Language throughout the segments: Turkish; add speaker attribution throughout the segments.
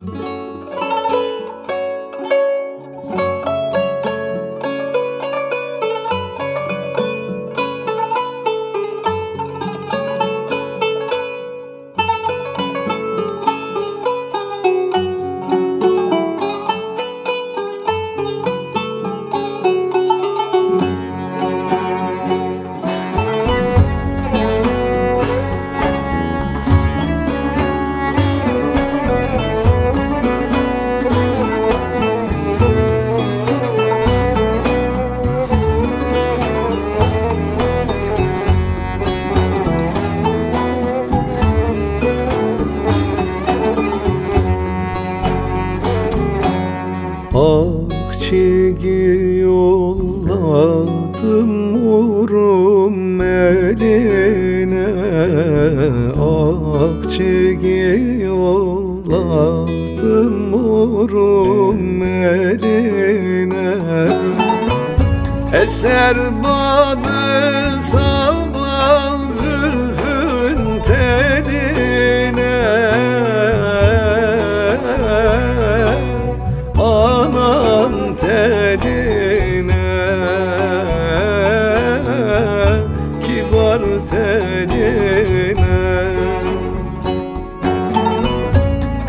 Speaker 1: Música Akçigi yolladım vurum eline. Akçigi yolladım vurum eline. Eser badı sabah teline. Kibar teline.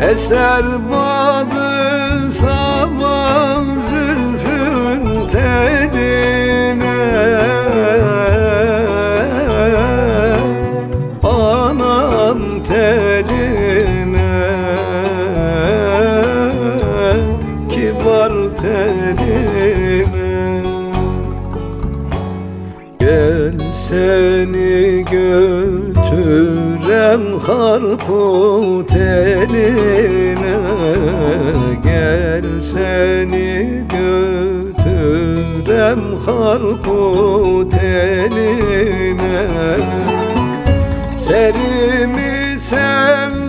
Speaker 1: Eser badı saman zülfün teline. Anam teline Gel seni götürem harput eline. Gel seni götürem harput eline. Serimi sevdaya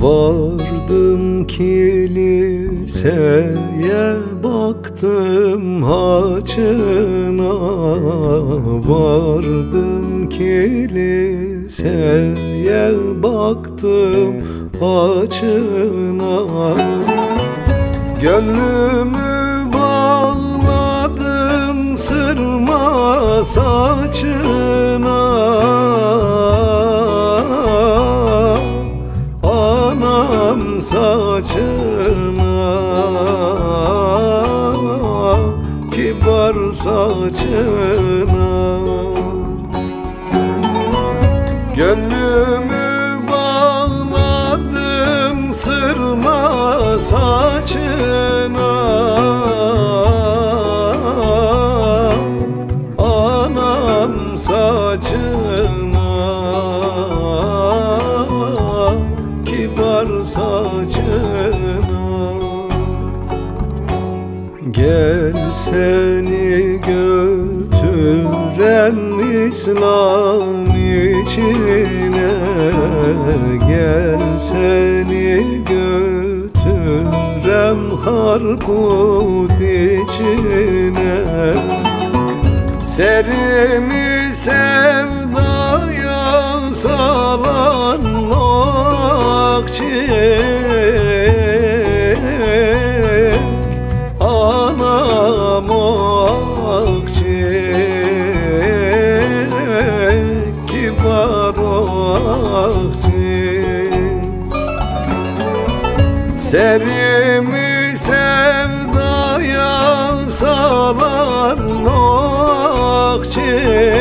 Speaker 1: Vardım kiliseye baktım haçına. Vardım kiliseye baktım haçına. Gönlümü bağladım sırma saçına Saçına Gönlümü bağladım sırma saçına. Anam saçına seni götürem İslam içine Gel. Seni götürem harput içine. Serimi sevdaya salan akçek akçek Serimi sevdaya salan akçe